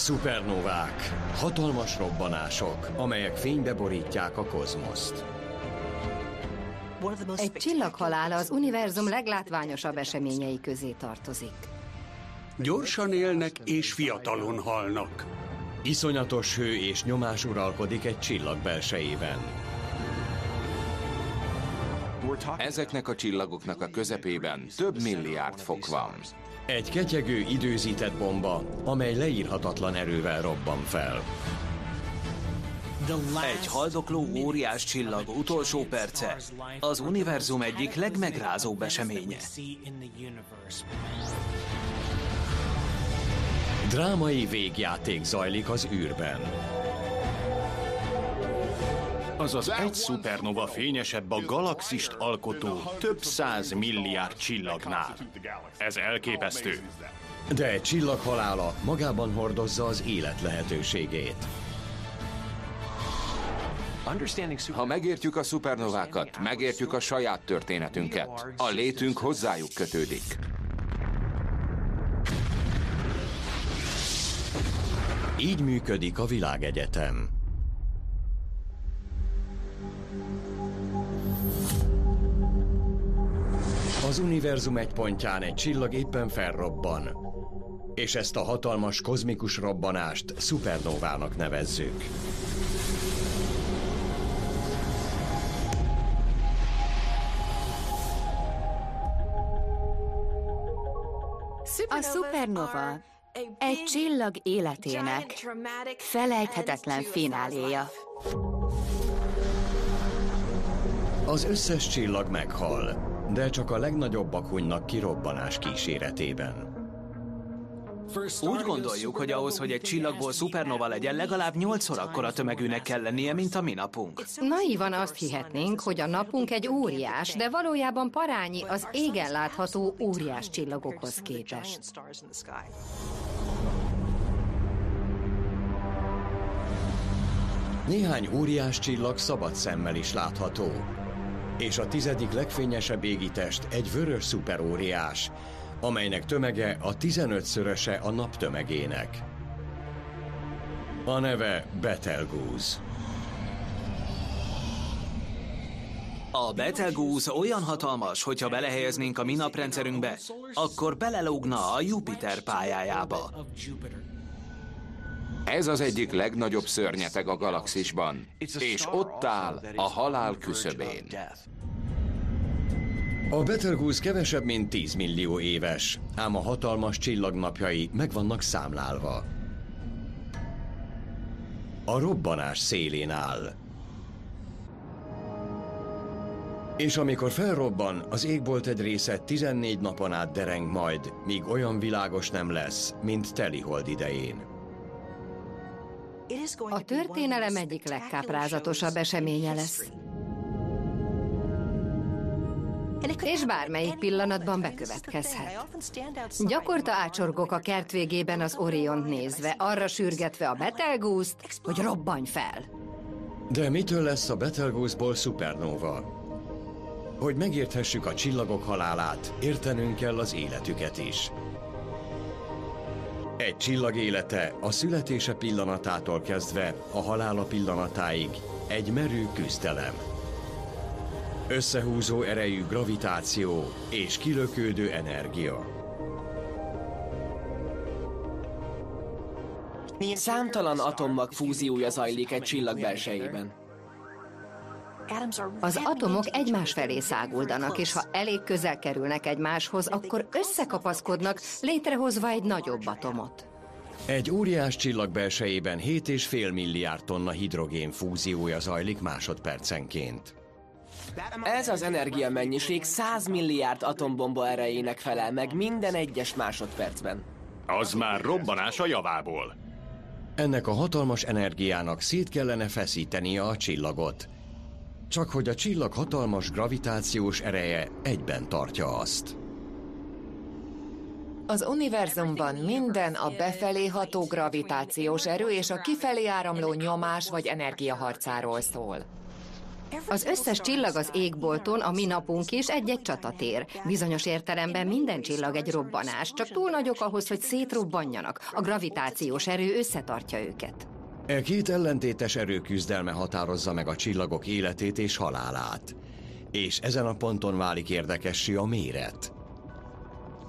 Szupernovák, hatalmas robbanások, amelyek fénybe borítják a kozmoszt. Egy csillaghalála az univerzum leglátványosabb eseményei közé tartozik. Gyorsan élnek és fiatalon halnak. Iszonyatos hő és nyomás uralkodik egy csillag belsejében. Ezeknek a csillagoknak a közepében több milliárd fok van. Egy ketyegő időzített bomba, amely leírhatatlan erővel robban fel. Egy haldokló óriás csillag utolsó perce az univerzum egyik legmegrázóbb eseménye. Drámai végjáték zajlik az űrben. Azaz egy szupernova fényesebb a galaxist alkotó több száz milliárd csillagnál. Ez elképesztő. De egy csillag halála magában hordozza az élet lehetőségét. Ha megértjük a szupernovákat, megértjük a saját történetünket. A létünk hozzájuk kötődik. Így működik a világegyetem. Az univerzum egy pontján egy csillag éppen felrobban, és ezt a hatalmas kozmikus robbanást szupernovának nevezzük. A szupernova egy csillag életének felejthetetlen fináléja. Az összes csillag meghal, de csak a legnagyobbak hunynak ki robbanás kíséretében. Úgy gondoljuk, hogy ahhoz, hogy egy csillagból szupernova legyen, legalább nyolcszor akkora tömegűnek kell lennie, mint a mi napunk. Naívan azt hihetnénk, hogy a napunk egy óriás, de valójában parányi az égen látható óriás csillagokhoz képest. Néhány óriás csillag szabad szemmel is látható. És a tizedik legfényesebb égitest egy vörös szuperóriás, amelynek tömege a 15-szöröse a nap tömegének. A neve Betelgeuse. A Betelgeuse olyan hatalmas, hogyha belehelyeznénk a mi naprendszerünkbe, akkor belelógna a Jupiter pályájába. Ez az egyik legnagyobb szörnyeteg a galaxisban, és ott áll a halál küszöbén. A Betelgeuse kevesebb, mint 10 millió éves, ám a hatalmas csillagnapjai meg vannak számlálva. A robbanás szélén áll. És amikor felrobban, az égbolt egy része 14 napon át dereng majd, míg olyan világos nem lesz, mint telihold idején. A történelem egyik legkáprázatosabb eseménye lesz. És bármelyik pillanatban bekövetkezhet. Gyakorta ácsorgok a kert végében az Oriont nézve, arra sürgetve a Betelgeuse-t, hogy robbanj fel. De mitől lesz a Betelgeuse-ból szupernova? Hogy megérthessük a csillagok halálát, értenünk kell az életüket is. Egy csillag élete a születése pillanatától kezdve a halála pillanatáig egy merő küzdelem. Összehúzó erejű gravitáció és kilökődő energia. Számtalan atommag fúziója zajlik egy csillag belsejében. Az atomok egymás felé száguldanak, és ha elég közel kerülnek egymáshoz, akkor összekapaszkodnak, létrehozva egy nagyobb atomot. Egy óriás csillag belsejében 7,5 milliárd tonna hidrogén fúziója zajlik másodpercenként. Ez az energiamennyiség 100 milliárd atombomba erejének felel meg minden egyes másodpercben. Az már robbanás a javából. Ennek a hatalmas energiának szét kellene feszítenie a csillagot. Csak hogy a csillag hatalmas gravitációs ereje egyben tartja azt. Az univerzumban minden a befelé ható gravitációs erő és a kifelé áramló nyomás vagy energiaharcáról szól. Az összes csillag az égbolton, a mi napunk is egy-egy csatatér. Bizonyos értelemben minden csillag egy robbanás, csak túl nagyok ahhoz, hogy szétrobbanjanak. A gravitációs erő összetartja őket. E két ellentétes erő küzdelme határozza meg a csillagok életét és halálát. És ezen a ponton válik érdekessé a méret.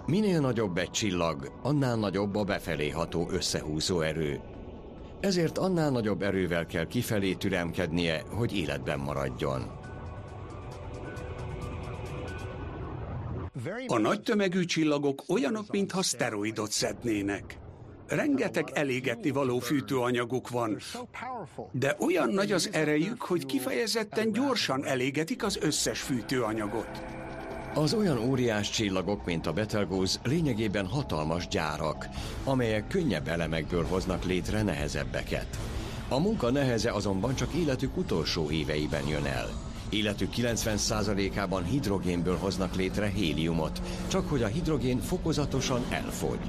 Minél nagyobb egy csillag, annál nagyobb a befelé ható összehúzó erő. Ezért annál nagyobb erővel kell kifelé türemkednie, hogy életben maradjon. A nagy tömegű csillagok olyanok, mintha szteroidot szednének. Rengeteg elégetni való fűtőanyaguk van, de olyan nagy az erejük, hogy kifejezetten gyorsan elégetik az összes fűtőanyagot. Az olyan óriás csillagok, mint a Betelgeuse lényegében hatalmas gyárak, amelyek könnyebb elemekből hoznak létre nehezebbeket. A munka neheze azonban csak életük utolsó éveiben jön el. Életük 90%-ában hidrogénből hoznak létre héliumot, csak hogy a hidrogén fokozatosan elfogy.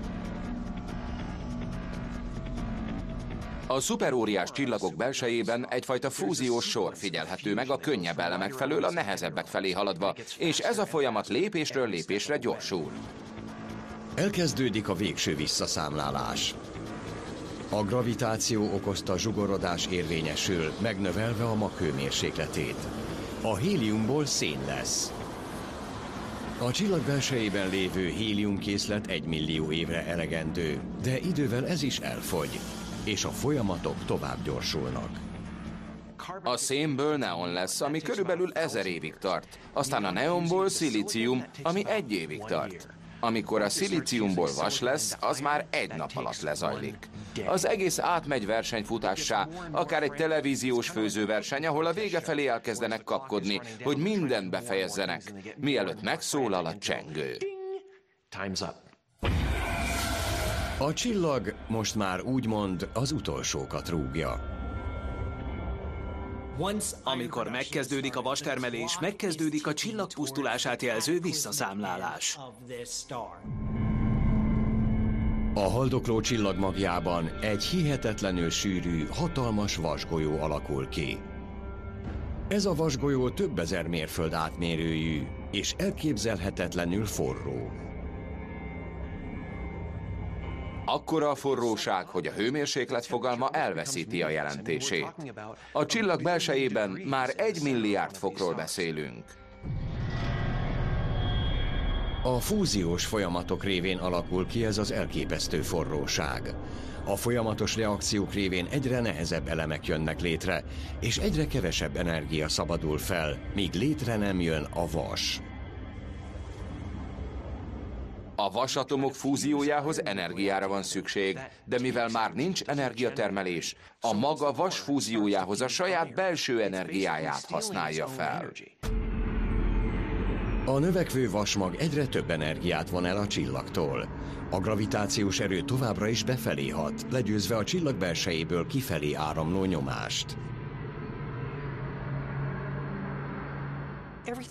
A szuperóriás csillagok belsejében egyfajta fúziós sor figyelhető meg a könnyebb elemek felől a nehezebbek felé haladva, és ez a folyamat lépésről lépésre gyorsul. Elkezdődik a végső visszaszámlálás. A gravitáció okozta zsugorodás érvényesül, megnövelve a mag hőmérsékletét. A héliumból szén lesz. A csillag belsejében lévő héliumkészlet egy millió évre elegendő, de idővel ez is elfogy és a folyamatok tovább gyorsulnak. A szénből neon lesz, ami körülbelül ezer évig tart. Aztán a neonból szilícium, ami egy évig tart. Amikor a szilíciumból vas lesz, az már egy nap alatt lezajlik. Az egész átmegy versenyfutássá, akár egy televíziós főzőverseny, ahol a vége felé elkezdenek kapkodni, hogy mindent befejezzenek, mielőtt megszólal a csengő. Time's up. A csillag most már úgymond az utolsókat rúgja. Amikor megkezdődik a vastermelés, megkezdődik a csillag pusztulását jelző visszaszámlálás. A haldokló csillag magjában egy hihetetlenül sűrű, hatalmas vasgolyó alakul ki. Ez a vasgolyó több ezer mérföld átmérőjű, és elképzelhetetlenül forró. Akkora a forróság, hogy a hőmérséklet fogalma elveszíti a jelentését. A csillag belsejében már egy milliárd fokról beszélünk. A fúziós folyamatok révén alakul ki ez az elképesztő forróság. A folyamatos reakciók révén egyre nehezebb elemek jönnek létre, és egyre kevesebb energia szabadul fel, míg létre nem jön a vas. A vasatomok fúziójához energiára van szükség, de mivel már nincs energiatermelés, a maga vas fúziójához a saját belső energiáját használja fel. A növekvő vasmag egyre több energiát von el a csillagtól. A gravitációs erő továbbra is befelé hat, legyőzve a csillag belsejéből kifelé áramló nyomást.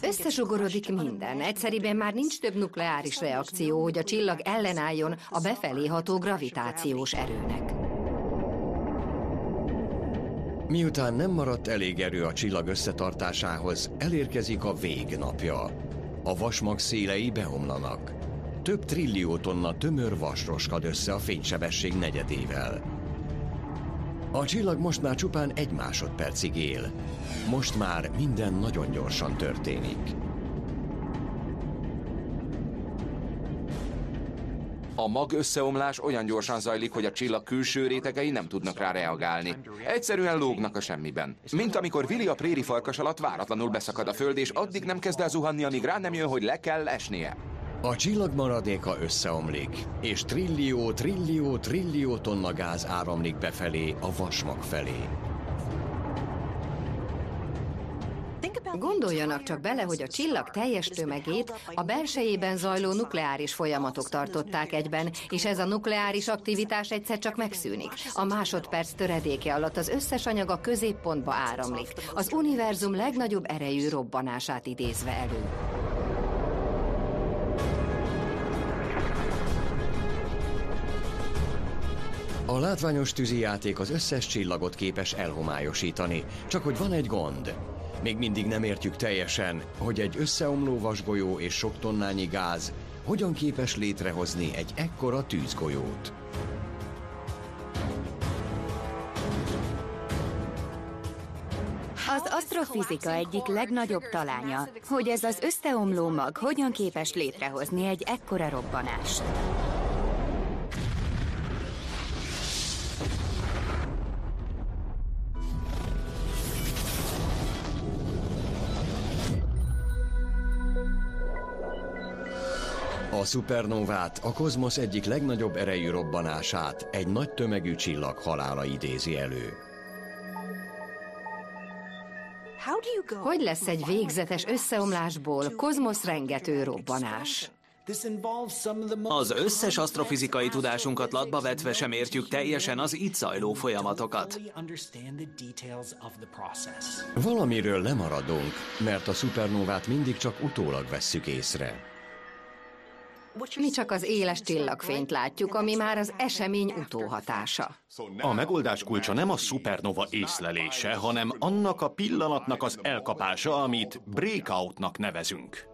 Összesugorodik minden. Egyszerűen már nincs több nukleáris reakció, hogy a csillag ellenálljon a befelé ható gravitációs erőnek. Miután nem maradt elég erő a csillag összetartásához, elérkezik a végnapja. A vasmag szélei beomlanak. Több trillió tonna tömör vas roskad össze a fénysebesség negyedével. A csillag most már csupán egy másodpercig él. Most már minden nagyon gyorsan történik. A mag összeomlás olyan gyorsan zajlik, hogy a csillag külső rétegei nem tudnak rá reagálni. Egyszerűen lógnak a semmiben. Mint amikor Vili a préri farkas alatt váratlanul beszakad a föld, és addig nem kezd el zuhanni, amíg rá nem jön, hogy le kell esnie. A csillag maradéka összeomlik, és trillió, trillió, trillió tonna gáz áramlik befelé a vasmag felé. Gondoljanak csak bele, hogy a csillag teljes tömegét a belsejében zajló nukleáris folyamatok tartották egyben, és ez a nukleáris aktivitás egyszer csak megszűnik. A másodperc töredéke alatt az összes anyag a középpontba áramlik, az univerzum legnagyobb erejű robbanását idézve elő. A látványos tűzijáték az összes csillagot képes elhomályosítani, csak hogy van egy gond. Még mindig nem értjük teljesen, hogy egy összeomló vasgolyó és sok tonnányi gáz hogyan képes létrehozni egy ekkora tűzgolyót. Az asztrofizika egyik legnagyobb talánya, hogy ez az összeomló mag hogyan képes létrehozni egy ekkora robbanást. A szupernovát, a kozmosz egyik legnagyobb erejű robbanását egy nagy tömegű csillag halála idézi elő. Hogy lesz egy végzetes összeomlásból kozmosz rengető robbanás? Az összes asztrofizikai tudásunkat latba vetve sem értjük teljesen az itt zajló folyamatokat. Valamiről lemaradunk, mert a szupernovát mindig csak utólag vesszük észre. Mi csak az éles csillagfényt látjuk, ami már az esemény utóhatása. A megoldás kulcsa nem a szupernova észlelése, hanem annak a pillanatnak az elkapása, amit breakoutnak nevezünk.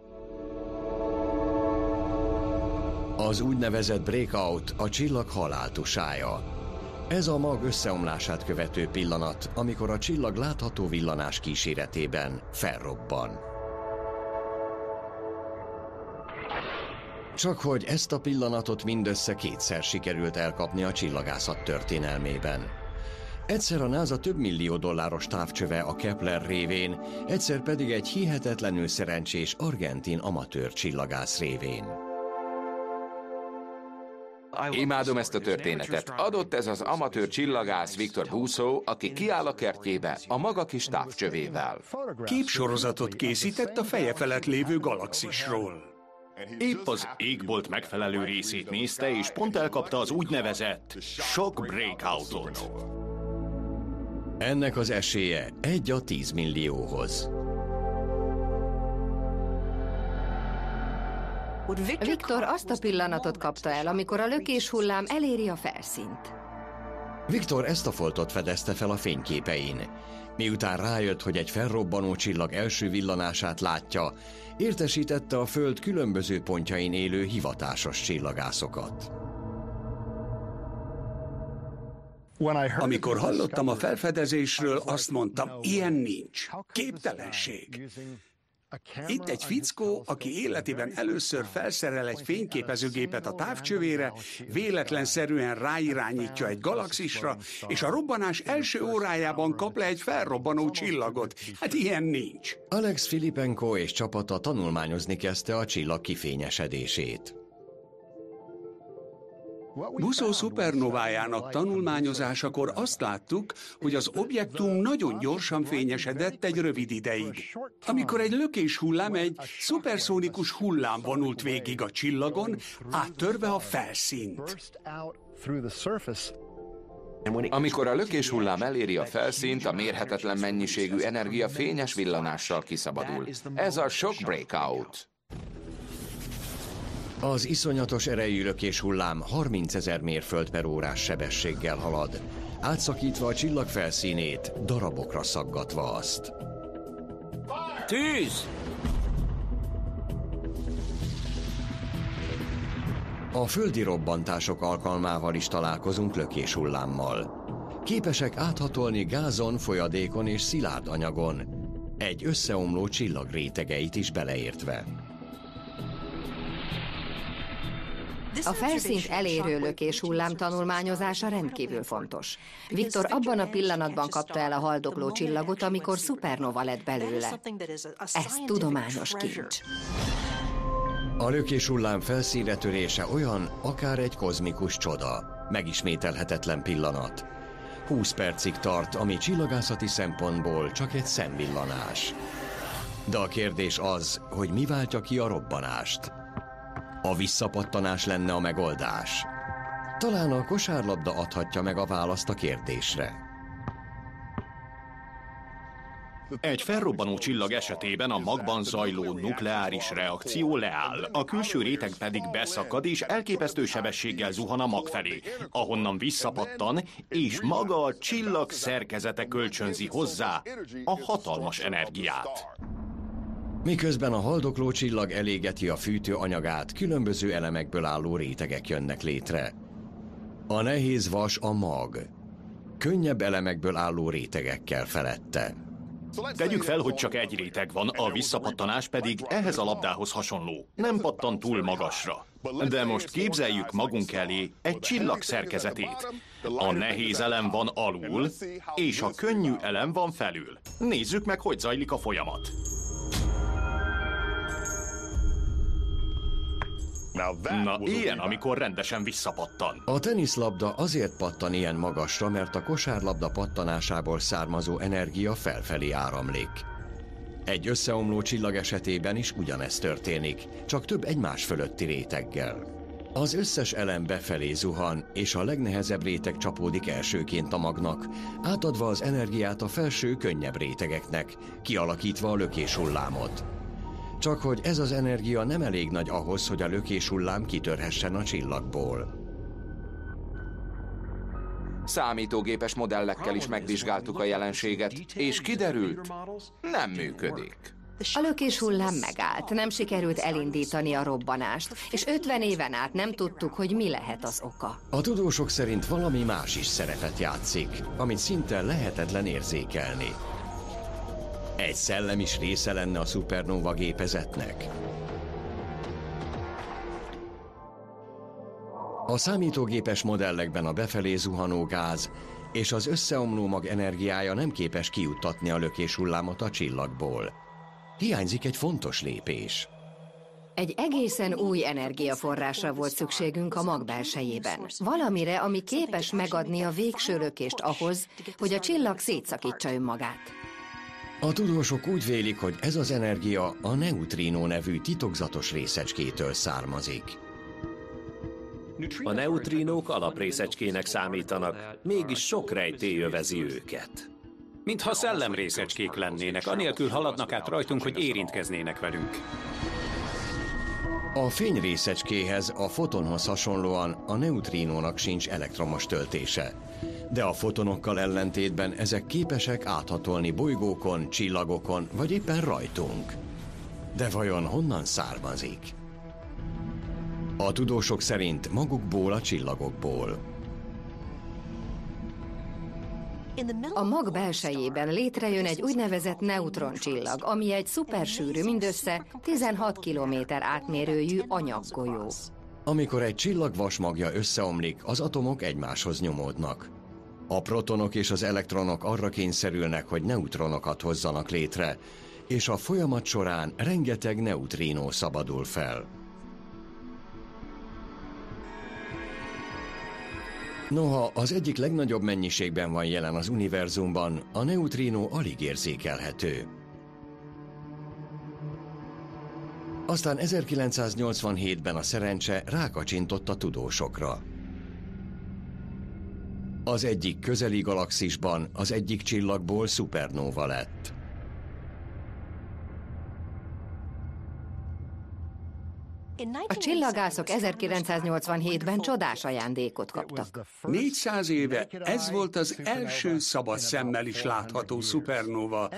Az úgynevezett breakout a csillag haláltusája. Ez a mag összeomlását követő pillanat, amikor a csillag látható villanás kíséretében felrobban. Csak hogy ezt a pillanatot mindössze kétszer sikerült elkapni a csillagászat történelmében. Egyszer a NASA több millió dolláros távcsöve a Kepler révén, egyszer pedig egy hihetetlenül szerencsés argentin amatőr csillagász révén. Imádom ezt a történetet. Adott ez az amatőr csillagász Viktor Buszó, aki kiáll a kertjébe a maga kis távcsövével. Képsorozatot készített a feje felett lévő galaxisról. Épp az égbolt megfelelő részét nézte, és pont elkapta az úgynevezett shock breakoutot. Ennek az esélye egy a tíz millióhoz. Viktor azt a pillanatot kapta el, amikor a lökés hullám eléri a felszínt. Viktor ezt a foltot fedezte fel a fényképein. Miután rájött, hogy egy felrobbanó csillag első villanását látja, értesítette a Föld különböző pontjain élő hivatásos csillagászokat. Amikor hallottam a felfedezésről, azt mondtam, ilyen nincs. Képtelenség. Itt egy fickó, aki életében először felszerel egy fényképezőgépet a távcsövére, véletlenszerűen ráirányítja egy galaxisra, és a robbanás első órájában kap le egy felrobbanó csillagot. Hát ilyen nincs. Alex Filipenko és csapata tanulmányozni kezdte a csillag kifényesedését. Buszó szupernovájának tanulmányozásakor azt láttuk, hogy az objektum nagyon gyorsan fényesedett egy rövid ideig. Amikor egy lökés hullám egy szuperszónikus hullám vonult végig a csillagon, áttörve a felszínt. Amikor a lökés hullám eléri a felszínt, a mérhetetlen mennyiségű energia fényes villanással kiszabadul. Ez a shock breakout. Az iszonyatos erejű lökés hullám 30 ezer mérföld per órás sebességgel halad, átszakítva a csillag felszínét, darabokra szaggatva azt. Tűz! A földi robbantások alkalmával is találkozunk lökés hullámmal. Képesek áthatolni gázon, folyadékon és szilárd anyagon, egy összeomló csillag rétegeit is beleértve. A felszínt elérő lökés hullám tanulmányozása rendkívül fontos. Viktor abban a pillanatban kapta el a haldokló csillagot, amikor szupernova lett belőle. Ez tudományos kincs. A lökés hullám felszínre törése olyan, akár egy kozmikus csoda, megismételhetetlen pillanat. 20 percig tart, ami csillagászati szempontból csak egy szemvillanás. De a kérdés az, hogy mi váltja ki a robbanást. A visszapattanás lenne a megoldás. Talán a kosárlabda adhatja meg a választ a kérdésre. Egy felrobbanó csillag esetében a magban zajló nukleáris reakció leáll, a külső réteg pedig beszakad és elképesztő sebességgel zuhan a mag felé, ahonnan visszapattan, és maga a csillag szerkezete kölcsönzi hozzá a hatalmas energiát. Miközben a haldokló csillag elégeti a fűtő anyagát, különböző elemekből álló rétegek jönnek létre. A nehéz vas a mag. Könnyebb elemekből álló rétegekkel felette. Tegyük fel, hogy csak egy réteg van, a visszapattanás pedig ehhez a labdához hasonló. Nem pattan túl magasra. De most képzeljük magunk elé egy csillag szerkezetét. A nehéz elem van alul, és a könnyű elem van felül. Nézzük meg, hogy zajlik a folyamat. Na, ilyen, amikor rendesen visszapattan. A teniszlabda azért pattan ilyen magasra, mert a kosárlabda pattanásából származó energia felfelé áramlik. Egy összeomló csillag esetében is ugyanezt történik, csak több egymás fölötti réteggel. Az összes elem befelé zuhan, és a legnehezebb réteg csapódik elsőként a magnak, átadva az energiát a felső, könnyebb rétegeknek, kialakítva a lökés hullámot. Csak hogy ez az energia nem elég nagy ahhoz, hogy a lökés hullám kitörhessen a csillagból. Számítógépes modellekkel is megvizsgáltuk a jelenséget, és kiderült, nem működik. A lökés hullám megállt, nem sikerült elindítani a robbanást, és 50 éven át nem tudtuk, hogy mi lehet az oka. A tudósok szerint valami más is szerepet játszik, amit szinte lehetetlen érzékelni. Egy szellem is része lenne a szupernóva gépezetnek. A számítógépes modellekben a befelé zuhanó gáz és az összeomló mag energiája nem képes kijuttatni a lökés hullámot a csillagból. Hiányzik egy fontos lépés. Egy egészen új energiaforrásra volt szükségünk a mag belsejében. Valamire, ami képes megadni a végső lökést ahhoz, hogy a csillag szétszakítsa önmagát. A tudósok úgy vélik, hogy ez az energia a neutrino nevű titokzatos részecskétől származik. A neutrinók alaprészecskének számítanak, mégis sok rejtély övezi őket. Mintha szellemrészecskék lennének, anélkül haladnak át rajtunk, hogy érintkeznének velünk. A fényrészecskéhez, a fotonhoz hasonlóan a neutrinónak sincs elektromos töltése. De a fotonokkal ellentétben ezek képesek áthatolni bolygókon, csillagokon, vagy éppen rajtunk. De vajon honnan származik? A tudósok szerint magukból a csillagokból. A mag belsejében létrejön egy úgynevezett neutroncsillag, ami egy szupersűrű, mindössze 16 kilométer átmérőjű anyaggolyó. Amikor egy csillag vasmagja összeomlik, az atomok egymáshoz nyomódnak. A protonok és az elektronok arra kényszerülnek, hogy neutronokat hozzanak létre, és a folyamat során rengeteg neutrínó szabadul fel. Noha az egyik legnagyobb mennyiségben van jelen az univerzumban, a neutrínó alig érzékelhető. Aztán 1987-ben a szerencse rákacsintott a tudósokra. Az egyik közeli galaxisban az egyik csillagból szupernóva lett. A csillagászok 1987-ben csodás ajándékot kaptak. 400 éve ez volt az első szabad szemmel is látható szupernóva,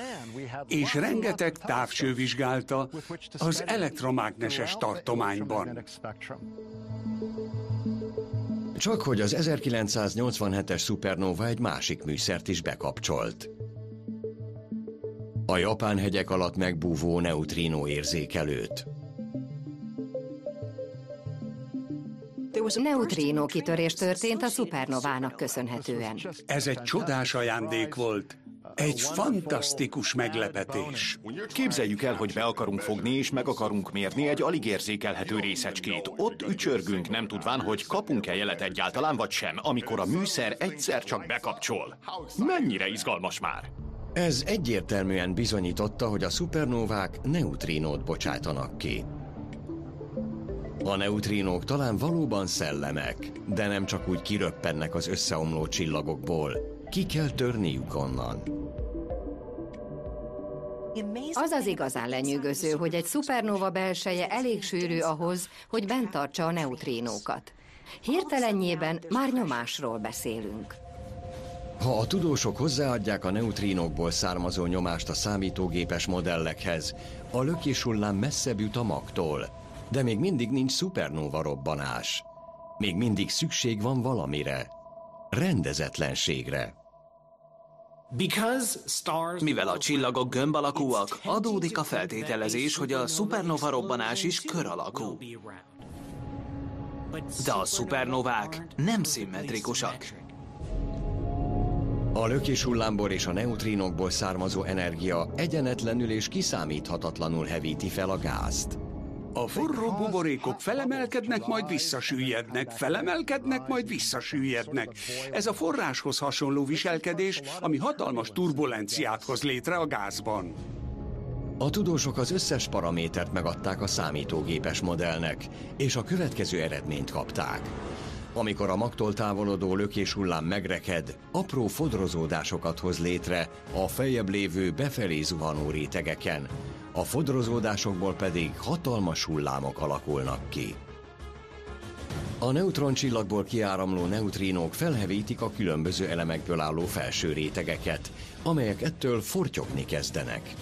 és rengeteg távcső vizsgálta az elektromágneses tartományban. Csak hogy az 1987-es szupernóva egy másik műszert is bekapcsolt. A japán hegyek alatt megbúvó neutrínó érzékelőt. Neutrínó kitörés történt a szupernovának köszönhetően. Ez egy csodás ajándék volt. Egy fantasztikus meglepetés. Képzeljük el, hogy be akarunk fogni és meg akarunk mérni egy alig érzékelhető részecskét. Ott ücsörgünk, nem tudván, hogy kapunk-e jelet egyáltalán vagy sem, amikor a műszer egyszer csak bekapcsol. Mennyire izgalmas már! Ez egyértelműen bizonyította, hogy a szupernóvák neutrínót bocsájtanak ki. A neutrínók talán valóban szellemek, de nem csak úgy kiröppennek az összeomló csillagokból. Ki kell törniük onnan. Az az igazán lenyűgöző, hogy egy szupernóva belseje elég sűrű ahhoz, hogy bent tartsa a neutrínókat. Hirtelenjében már nyomásról beszélünk. Ha a tudósok hozzáadják a neutrínokból származó nyomást a számítógépes modellekhez, a lökéshullám messzebb jut a magtól, de még mindig nincs szupernóva robbanás. Még mindig szükség van valamire. Rendezetlenségre. Mivel a csillagok gömb alakúak, adódik a feltételezés, hogy a szupernova robbanás is kör alakú. De a szupernovák nem szimmetrikusak. A lökés hullámból és a neutrínokból származó energia egyenetlenül és kiszámíthatatlanul hevíti fel a gázt. A forró buborékok felemelkednek, majd visszasüllyednek, felemelkednek, majd visszasüllyednek. Ez a forráshoz hasonló viselkedés, ami hatalmas turbulenciát hoz létre a gázban. A tudósok az összes paramétert megadták a számítógépes modellnek, és a következő eredményt kapták. Amikor a magtól távolodó lökés hullám megreked, apró fodrozódásokat hoz létre a feljebb lévő befelé zuhanó rétegeken, a fodrozódásokból pedig hatalmas hullámok alakulnak ki. A neutroncsillagból kiáramló neutrínók felhevítik a különböző elemekből álló felső rétegeket, amelyek ettől fortyogni kezdenek.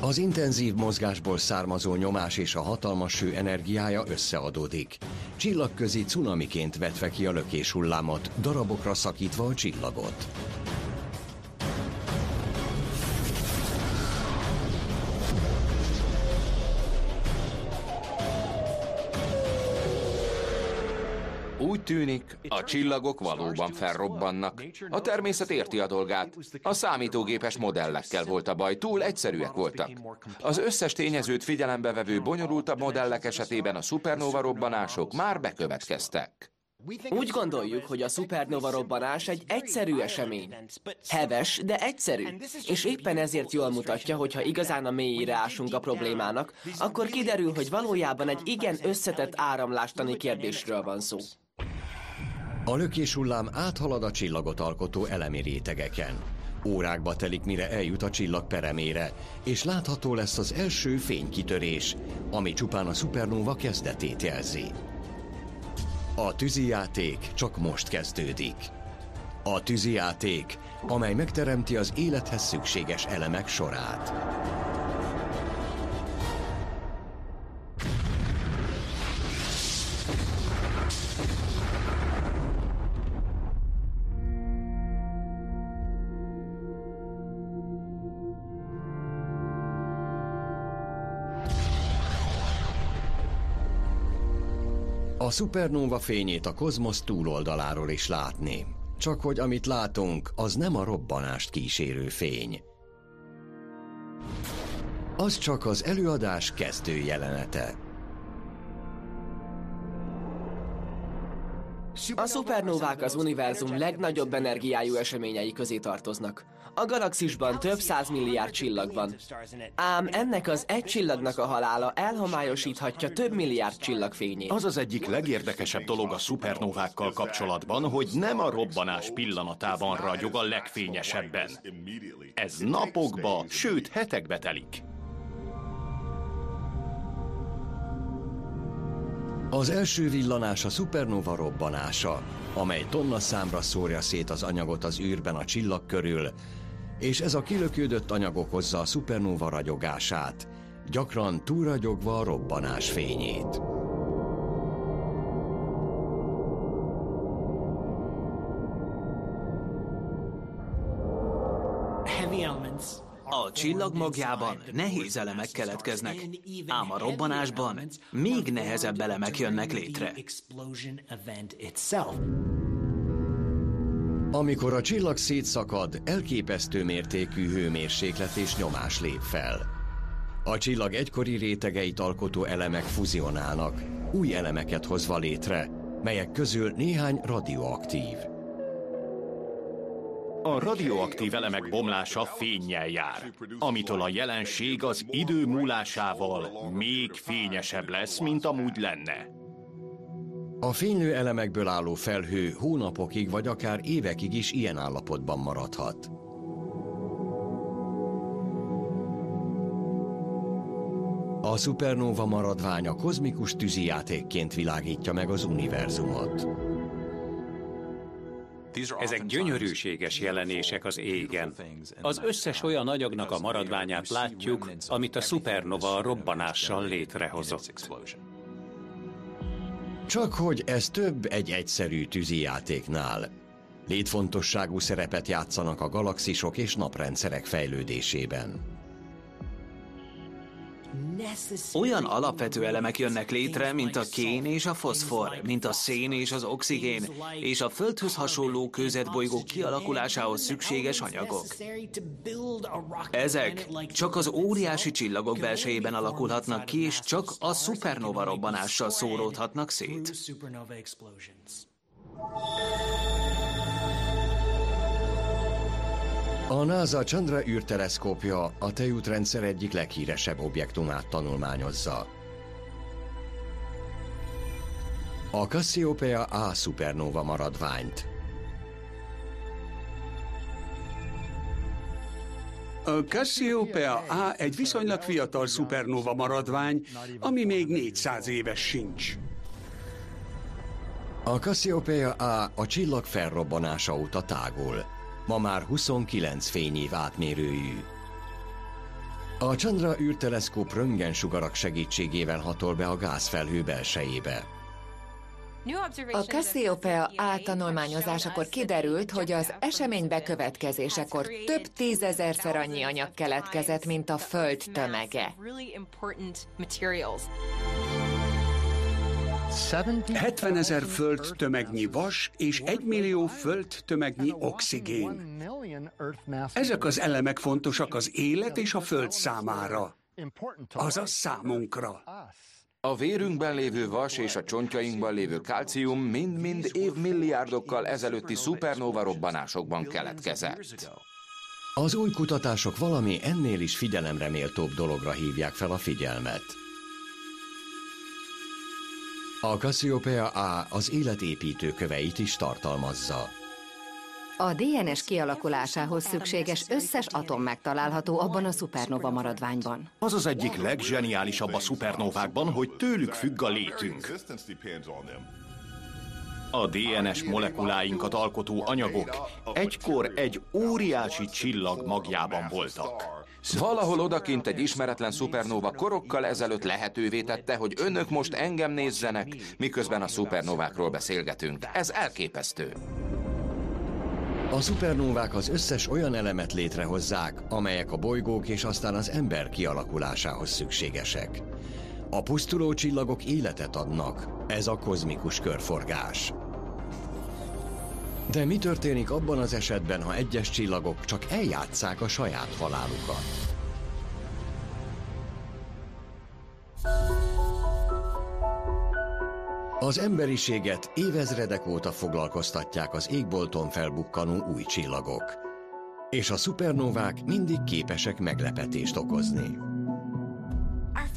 Az intenzív mozgásból származó nyomás és a hatalmas hő energiája összeadódik. Csillagközi cunamiként vetve ki a lökés hullámot, darabokra szakítva a csillagot. Tűnik, a csillagok valóban felrobbannak. A természet érti a dolgát. A számítógépes modellekkel volt a baj, túl egyszerűek voltak. Az összes tényezőt figyelembe vevő bonyolultabb modellek esetében a szupernova robbanások már bekövetkeztek. Úgy gondoljuk, hogy a szupernova robbanás egy egyszerű esemény. Heves, de egyszerű. És éppen ezért jól mutatja, hogy ha igazán a mélyére ásunk a problémának, akkor kiderül, hogy valójában egy igen összetett áramlástani kérdésről van szó. A lökés hullám áthalad a csillagot alkotó elemi rétegeken. Órákba telik, mire eljut a csillag peremére, és látható lesz az első fénykitörés, ami csupán a szupernóva kezdetét jelzi. A tűzijáték csak most kezdődik. A tűzijáték, amely megteremti az élethez szükséges elemek sorát. A szupernóva fényét a kozmosz túloldaláról is látni. Csak hogy amit látunk, az nem a robbanást kísérő fény. Az csak az előadás kezdő jelenete. A szupernóvák az univerzum legnagyobb energiájú eseményei közé tartoznak. A galaxisban több száz milliárd csillag van. Ám ennek az egy csillagnak a halála elhomályosíthatja több milliárd csillag fényét. Az az egyik legérdekesebb dolog a szupernovákkal kapcsolatban, hogy nem a robbanás pillanatában ragyog a legfényesebben. Ez napokba, sőt hetekbe telik. Az első villanás a szupernova robbanása, amely tonna számra szórja szét az anyagot az űrben a csillag körül, és ez a kilökődött anyag okozza a szupernova ragyogását, gyakran túlragyogva a robbanás fényét. A csillag magjában nehéz elemek keletkeznek, ám a robbanásban még nehezebb elemek jönnek létre. Amikor a csillag szétszakad, elképesztő mértékű hőmérséklet és nyomás lép fel. A csillag egykori rétegeit alkotó elemek fuzionálnak, új elemeket hozva létre, melyek közül néhány radioaktív. A radioaktív elemek bomlása fényjel jár, amitől a jelenség az idő múlásával még fényesebb lesz, mint amúgy lenne. A fénylő elemekből álló felhő hónapokig vagy akár évekig is ilyen állapotban maradhat. A szupernóva maradványa kozmikus tűzijátékként világítja meg az univerzumot. Ezek gyönyörűséges jelenések az égen. Az összes olyan anyagnak a maradványát látjuk, amit a szupernova a robbanással létrehozott. Csak hogy ez több egy egyszerű tűzijátéknál. Létfontosságú szerepet játszanak a galaxisok és naprendszerek fejlődésében. Olyan alapvető elemek jönnek létre, mint a kén és a foszfor, mint a szén és az oxigén, és a Földhöz hasonló kőzetbolygók kialakulásához szükséges anyagok. Ezek csak az óriási csillagok belsejében alakulhatnak ki, és csak a szupernova robbanással szóródhatnak szét. A NASA Chandra űrteleszkópja a tejútrendszer egyik leghíresebb objektumát tanulmányozza. A Cassiopeia A szupernóva maradványt. A Cassiopeia A egy viszonylag fiatal szupernóva maradvány, ami még 400 éves sincs. A Cassiopeia A a csillag felrobbanása óta tágul ma már 29 fényév átmérőjű. A Chandra űrteleszkóp röntgensugarak segítségével hatol be a gázfelhő belsejébe. A Cassiopeia átanulmányozásakor kiderült, hogy az esemény bekövetkezésekor több tízezerszer annyi anyag keletkezett, mint a Föld tömege. 70 ezer föld tömegnyi vas és 1 millió föld tömegnyi oxigén. Ezek az elemek fontosak az élet és a föld számára, azaz számunkra. A vérünkben lévő vas és a csontjainkban lévő kalcium mind-mind évmilliárdokkal ezelőtti szupernóva robbanásokban keletkezett. Az új kutatások valami ennél is figyelemre méltóbb dologra hívják fel a figyelmet. A Cassiopeia A az életépítő köveit is tartalmazza. A DNS kialakulásához szükséges összes atom megtalálható abban a szupernova maradványban. Az az egyik leggeniálisabb a szupernovákban, hogy tőlük függ a létünk. A DNS molekuláinkat alkotó anyagok egykor egy óriási csillag magjában voltak. Valahol odakint egy ismeretlen szupernóva korokkal ezelőtt lehetővé tette, hogy önök most engem nézzenek, miközben a szupernovákról beszélgetünk. Ez elképesztő. A szupernóvák az összes olyan elemet létrehozzák, amelyek a bolygók és aztán az ember kialakulásához szükségesek. A pusztuló csillagok életet adnak, ez a kozmikus körforgás. De mi történik abban az esetben, ha egyes csillagok csak eljátszák a saját halálukat? Az emberiséget évezredek óta foglalkoztatják az égbolton felbukkanó új csillagok. És a szupernóvák mindig képesek meglepetést okozni.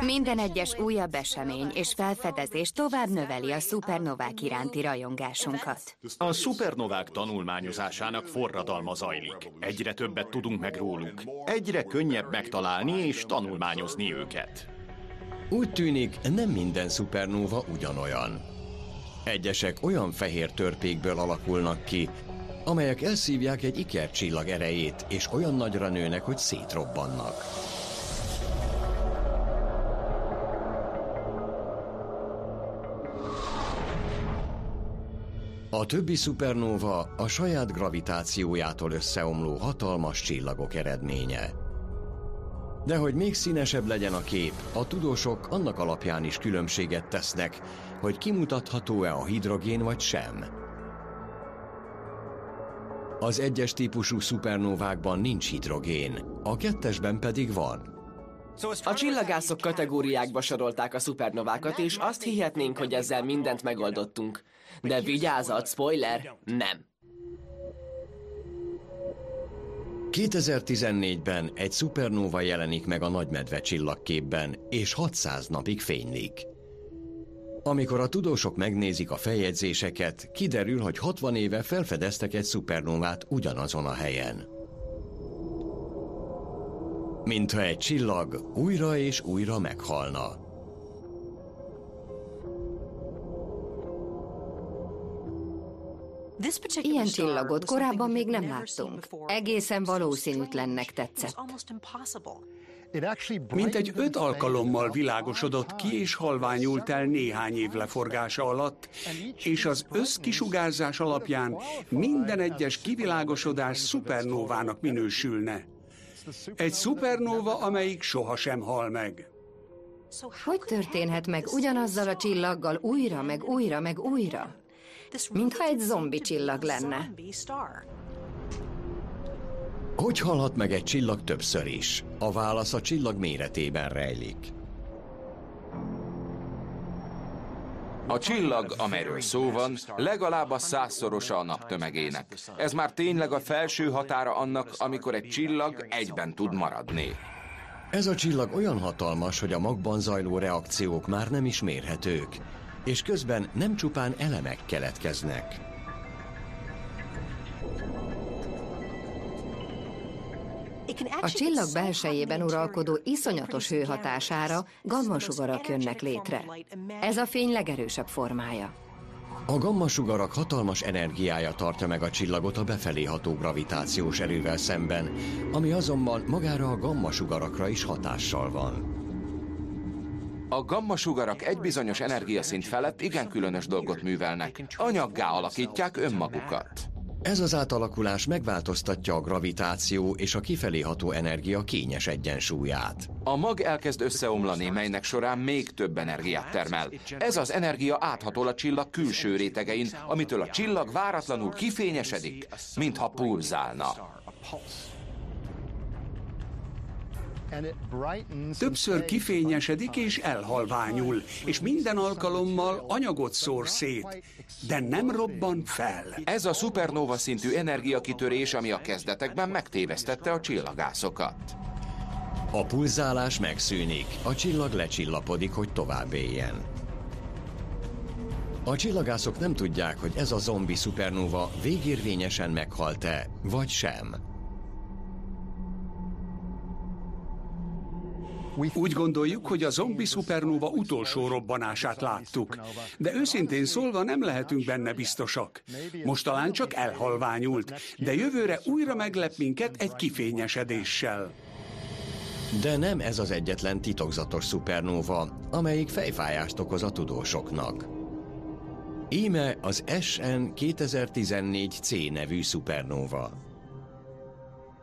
Minden egyes újabb esemény és felfedezés tovább növeli a szupernovák iránti rajongásunkat. A szupernovák tanulmányozásának forradalma zajlik. Egyre többet tudunk meg róluk. Egyre könnyebb megtalálni és tanulmányozni őket. Úgy tűnik, nem minden szupernóva ugyanolyan. Egyesek olyan fehér törpékből alakulnak ki, amelyek elszívják egy ikercsillag erejét, és olyan nagyra nőnek, hogy szétrobbannak. A többi szupernóva a saját gravitációjától összeomló hatalmas csillagok eredménye. De hogy még színesebb legyen a kép, a tudósok annak alapján is különbséget tesznek, hogy kimutatható-e a hidrogén vagy sem. Az egyes típusú szupernóvákban nincs hidrogén, a kettesben pedig van. A csillagászok kategóriákba sorolták a szupernovákat, és azt hihetnénk, hogy ezzel mindent megoldottunk. De vigyázat, spoiler, nem. 2014-ben egy szupernóva jelenik meg a nagymedve csillagképben, és 600 napig fénylik. Amikor a tudósok megnézik a feljegyzéseket, kiderül, hogy 60 éve felfedeztek egy szupernóvát ugyanazon a helyen. Mintha egy csillag újra és újra meghalna. Ilyen csillagot korábban még nem láttunk. Egészen valószínűtlennek tetszett. Mint egy öt alkalommal világosodott ki és halványult el néhány év leforgása alatt, és az összkisugárzás alapján minden egyes kivilágosodás szupernóvának minősülne. Egy szupernóva, amelyik sohasem hal meg. Hogy történhet meg ugyanazzal a csillaggal újra, meg újra, meg újra? Mintha egy zombi csillag lenne. Hogy halhat meg egy csillag többször is? A válasz a csillag méretében rejlik. A csillag, amelyről szó van, legalább a százszorosa a nap tömegének. Ez már tényleg a felső határa annak, amikor egy csillag egyben tud maradni. Ez a csillag olyan hatalmas, hogy a magban zajló reakciók már nem is mérhetők, és közben nem csupán elemek keletkeznek. A csillag belsejében uralkodó iszonyatos hőhatására gammasugarak jönnek létre. Ez a fény legerősebb formája. A gammasugarak hatalmas energiája tartja meg a csillagot a befelé ható gravitációs erővel szemben, ami azonban magára a gammasugarakra is hatással van. A gammasugarak egy bizonyos energiaszint felett igen különös dolgot művelnek. Anyaggá alakítják önmagukat. Ez az átalakulás megváltoztatja a gravitáció és a kifelé ható energia kényes egyensúlyát. A mag elkezd összeomlani, melynek során még több energiát termel. Ez az energia áthatol a csillag külső rétegein, amitől a csillag váratlanul kifényesedik, mintha pulzálna. Többször kifényesedik és elhalványul, és minden alkalommal anyagot szór szét, de nem robban fel. Ez a szupernóva szintű energiakitörés, ami a kezdetekben megtévesztette a csillagászokat. A pulzálás megszűnik, a csillag lecsillapodik, hogy tovább éljen. A csillagászok nem tudják, hogy ez a zombi szupernóva végérvényesen meghalt-e, vagy sem. Úgy gondoljuk, hogy a zombi szupernóva utolsó robbanását láttuk, de őszintén szólva nem lehetünk benne biztosak. Most talán csak elhalványult, de jövőre újra meglep minket egy kifényesedéssel. De nem ez az egyetlen titokzatos szupernóva, amelyik fejfájást okoz a tudósoknak. Íme az SN 2014C nevű szupernóva.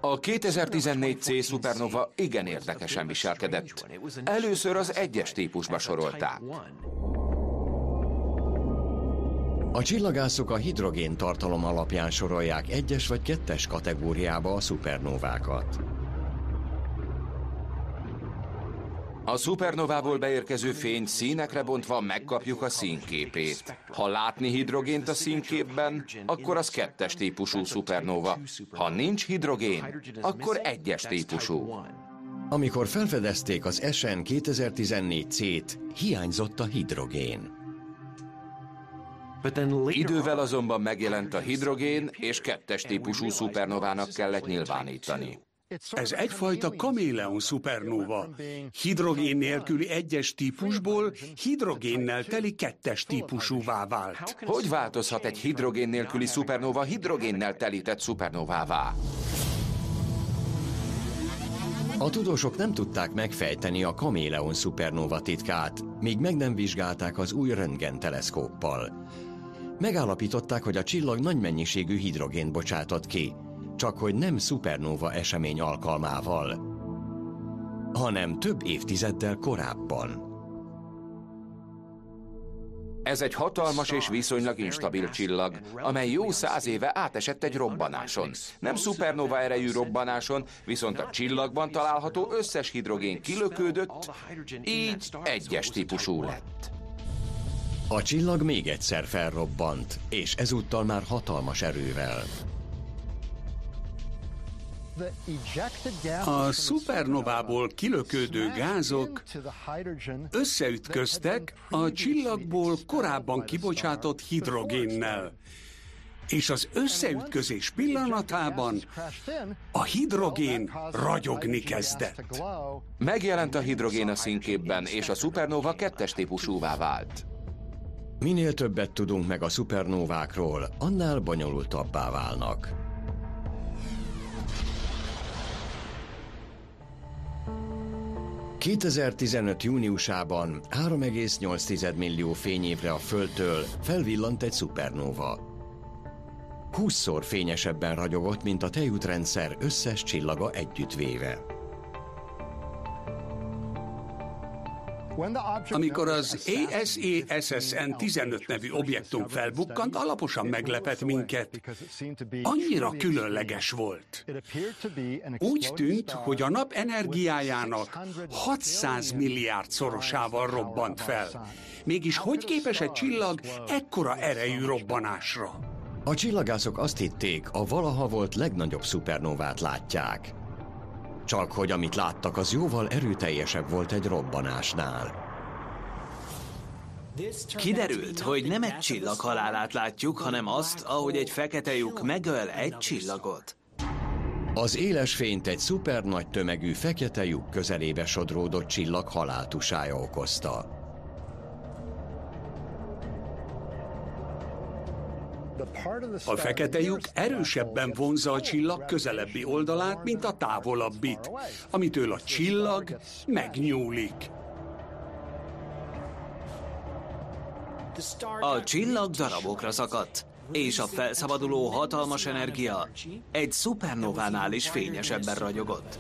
A 2014C Supernova igen érdekesen viselkedett. Először az egyes típusba sorolták. A csillagászok a hidrogén tartalom alapján sorolják egyes vagy kettes kategóriába a szupernovákat. A szupernovából beérkező fény színekre bontva megkapjuk a színképét. Ha látni hidrogént a színképben, akkor az kettes típusú szupernova. Ha nincs hidrogén, akkor egyes típusú. Amikor felfedezték az SN 2014C-t, hiányzott a hidrogén. Idővel azonban megjelent a hidrogén, és kettes típusú szupernovának kellett nyilvánítani. Ez egyfajta kaméleon szupernóva. Hidrogén nélküli egyes típusból hidrogénnel teli kettes típusúvá vált. Hogy változhat egy hidrogén nélküli szupernóva hidrogénnel telített szupernóvává? A tudósok nem tudták megfejteni a kaméleon szupernóva titkát, míg meg nem vizsgálták az új röntgen teleszkóppal. Megállapították, hogy a csillag nagy mennyiségű hidrogént bocsátott ki, csak hogy nem szupernóva esemény alkalmával, hanem több évtizeddel korábban. Ez egy hatalmas és viszonylag instabil csillag, amely jó száz éve átesett egy robbanáson. Nem szupernova erejű robbanáson, viszont a csillagban található összes hidrogén kilökődött, így egyes típusú lett. A csillag még egyszer felrobbant, és ezúttal már hatalmas erővel. A szupernovából kilökődő gázok összeütköztek a csillagból korábban kibocsátott hidrogénnel. És az összeütközés pillanatában a hidrogén ragyogni kezdett. Megjelent a hidrogén a színképben, és a szupernova kettes típusúvá vált. Minél többet tudunk meg a szupernóvákról, annál bonyolultabbá válnak. 2015. júniusában 3,8 millió fényévre a Földtől felvillant egy szupernóva. 20-szor fényesebben ragyogott, mint a tejútrendszer összes csillaga együttvéve. Amikor az ASESSN 15 nevű objektum felbukkant, alaposan meglepett minket. Annyira különleges volt. Úgy tűnt, hogy a nap energiájának 600 milliárd szorosával robbant fel. Mégis hogy képes egy csillag ekkora erejű robbanásra? A csillagászok azt hitték, a valaha volt legnagyobb szupernóvát látják. Csak hogy amit láttak, az jóval erőteljesebb volt egy robbanásnál. Kiderült, hogy nem egy csillag halálát látjuk, hanem azt, ahogy egy fekete lyuk megöl egy csillagot. Az éles fényt egy szuper nagy tömegű fekete lyuk közelébe sodródott csillag haláltusája okozta. A fekete lyuk erősebben vonza a csillag közelebbi oldalát, mint a távolabbit, amitől a csillag megnyúlik. A csillag darabokra szakadt, és a felszabaduló hatalmas energia egy szupernovánál is fényesebben ragyogott.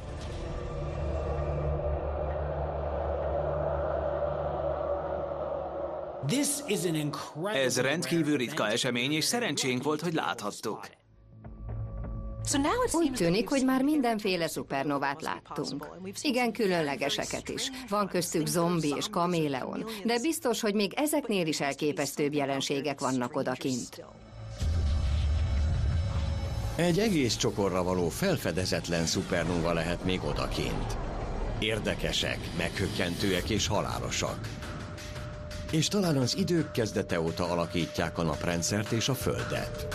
Ez rendkívül ritka esemény, és szerencsénk volt, hogy láthattuk. Úgy tűnik, hogy már mindenféle szupernovát láttunk. Igen, különlegeseket is. Van köztük zombi és kaméleon, de biztos, hogy még ezeknél is elképesztőbb jelenségek vannak odakint. Egy egész csokorra való felfedezetlen szupernova lehet még odakint. Érdekesek, meghökkentőek és halálosak. És talán az idők kezdete óta alakítják a naprendszert és a Földet.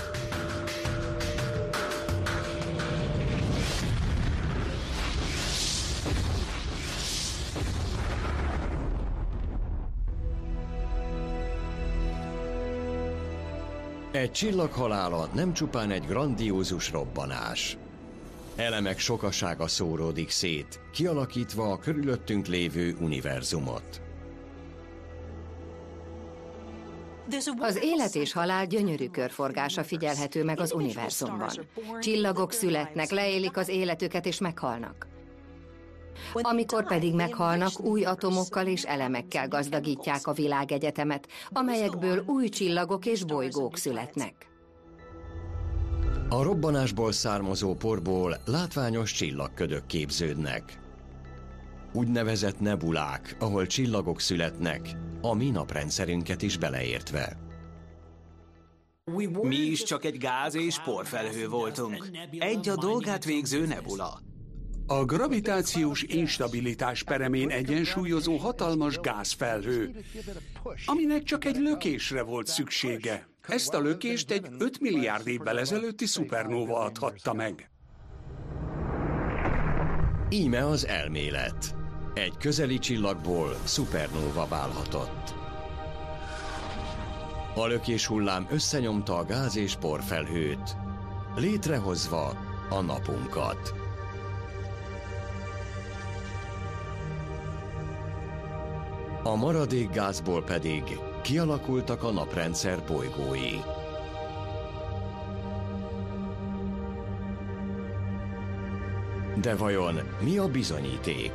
Egy csillag halála nem csupán egy grandiózus robbanás. Elemek sokasága szóródik szét, kialakítva a körülöttünk lévő univerzumot. Az élet és halál gyönyörű körforgása figyelhető meg az univerzumban. Csillagok születnek, leélik az életüket és meghalnak. Amikor pedig meghalnak, új atomokkal és elemekkel gazdagítják a világegyetemet, amelyekből új csillagok és bolygók születnek. A robbanásból származó porból látványos csillagködök képződnek. Úgynevezett nebulák, ahol csillagok születnek, a mi naprendszerünket is beleértve. Mi is csak egy gáz és porfelhő voltunk. Egy a dolgát végző nebula. A gravitációs instabilitás peremén egyensúlyozó hatalmas gázfelhő, aminek csak egy lökésre volt szüksége. Ezt a lökést egy 5 milliárd évvel ezelőtti szupernóva adhatta meg. Íme az elmélet. Egy közeli csillagból szupernóva válhatott. A lökés hullám összenyomta a gáz és porfelhőt, létrehozva a napunkat. A maradék gázból pedig kialakultak a naprendszer bolygói. De vajon mi a bizonyíték?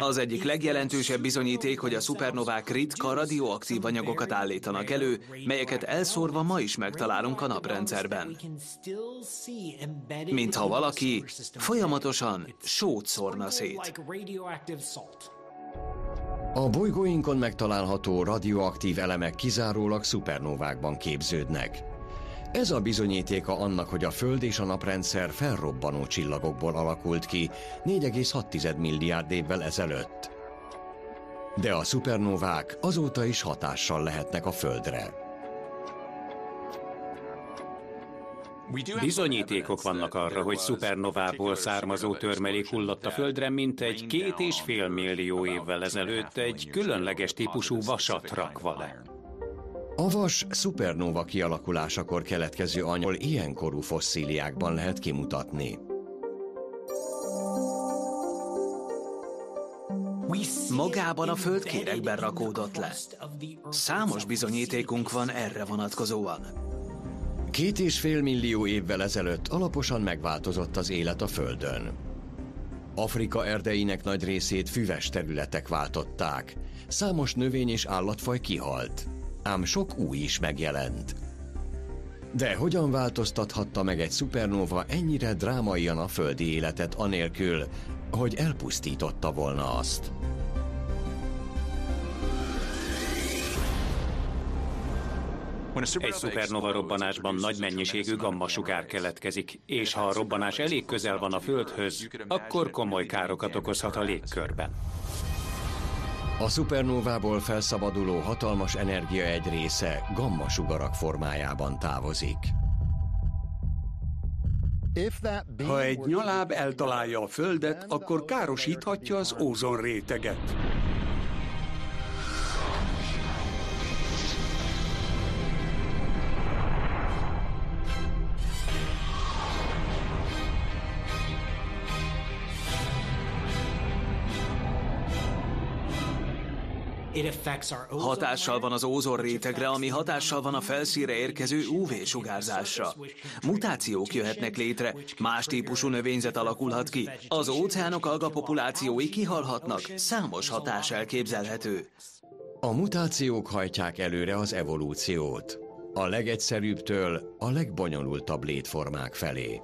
Az egyik legjelentősebb bizonyíték, hogy a szupernovák ritka radioaktív anyagokat állítanak elő, melyeket elszórva ma is megtalálunk a naprendszerben. Mintha valaki folyamatosan sót szórna szét. A bolygóinkon megtalálható radioaktív elemek kizárólag szupernovákban képződnek. Ez a bizonyítéka annak, hogy a Föld és a naprendszer felrobbanó csillagokból alakult ki 4,6 milliárd évvel ezelőtt. De a szupernóvák azóta is hatással lehetnek a Földre. Bizonyítékok vannak arra, hogy szupernovából származó törmelék hullott a Földre, mint egy két és fél millió évvel ezelőtt egy különleges típusú vasat rakva le. A vas szupernóva kialakulásakor keletkező anyol ilyenkorú fosszíliákban lehet kimutatni. Magában a földkérekben rakódott le. Számos bizonyítékunk van erre vonatkozóan. Két és fél millió évvel ezelőtt alaposan megváltozott az élet a Földön. Afrika erdeinek nagy részét füves területek váltották. Számos növény és állatfaj kihalt, ám sok új is megjelent. De hogyan változtathatta meg egy szupernóva ennyire drámaian a földi életet anélkül, hogy elpusztította volna azt? Egy szupernova robbanásban nagy mennyiségű gammasugár keletkezik, és ha a robbanás elég közel van a Földhöz, akkor komoly károkat okozhat a légkörben. A szupernóvából felszabaduló hatalmas energia egy része gammasugarak formájában távozik. Ha egy nyaláb eltalálja a Földet, akkor károsíthatja az ózon Hatással van az ózon rétegre, ami hatással van a felszíre érkező UV-sugárzásra. Mutációk jöhetnek létre, más típusú növényzet alakulhat ki. Az óceánok algapopulációi kihalhatnak, számos hatás elképzelhető. A mutációk hajtják előre az evolúciót. A legegyszerűbbtől a legbonyolultabb létformák felé.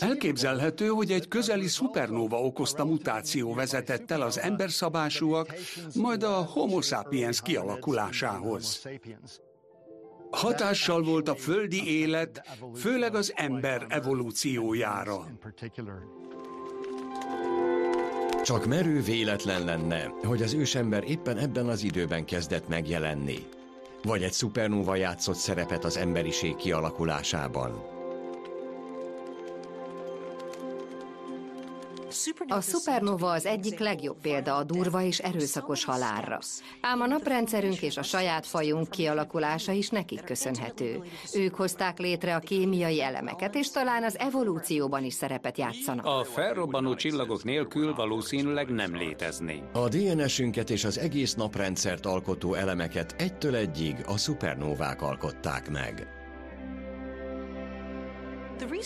Elképzelhető, hogy egy közeli szupernóva okozta mutáció vezetett el az emberszabásúak, majd a homo sapiens kialakulásához. Hatással volt a földi élet, főleg az ember evolúciójára. Csak merő véletlen lenne, hogy az ősember éppen ebben az időben kezdett megjelenni. Vagy egy szupernóva játszott szerepet az emberiség kialakulásában. A szupernova az egyik legjobb példa a durva és erőszakos halálra. Ám a naprendszerünk és a saját fajunk kialakulása is nekik köszönhető. Ők hozták létre a kémiai elemeket, és talán az evolúcióban is szerepet játszanak. A felrobbanó csillagok nélkül valószínűleg nem léteznénk. A DNS-ünket és az egész naprendszert alkotó elemeket egytől egyig a szupernóvák alkották meg.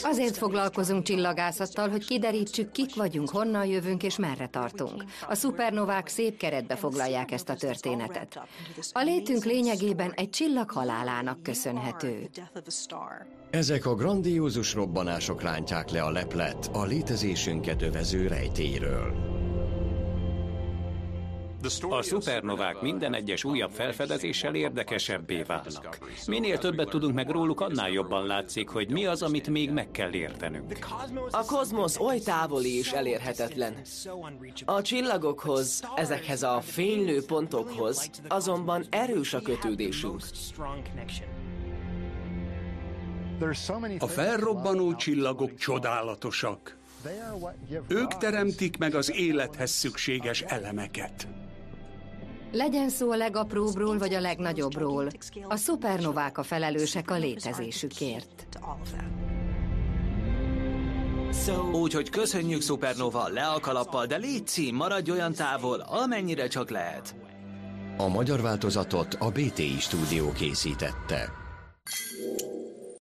Azért foglalkozunk csillagászattal, hogy kiderítsük, kik vagyunk, honnan jövünk és merre tartunk. A szupernovák szép keretbe foglalják ezt a történetet. A létünk lényegében egy csillag halálának köszönhető. Ezek a grandiózus robbanások rántják le a leplet a létezésünket övező rejtéről. A szupernovák minden egyes újabb felfedezéssel érdekesebbé válnak. Minél többet tudunk meg róluk, annál jobban látszik, hogy mi az, amit még meg kell értenünk. A kozmosz oly távoli és elérhetetlen. A csillagokhoz, ezekhez a fénylő pontokhoz azonban erős a kötődésünk. A felrobbanó csillagok csodálatosak. Ők teremtik meg az élethez szükséges elemeket. Legyen szó a legapróbbról vagy a legnagyobbról, a szupernovák a felelősek a létezésükért. Úgyhogy köszönjük Supernova, le a kalappal, de légy cím, maradj olyan távol, amennyire csak lehet. A magyar változatot a BTI stúdió készítette.